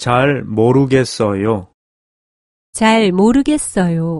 잘 모르겠어요. 잘 모르겠어요.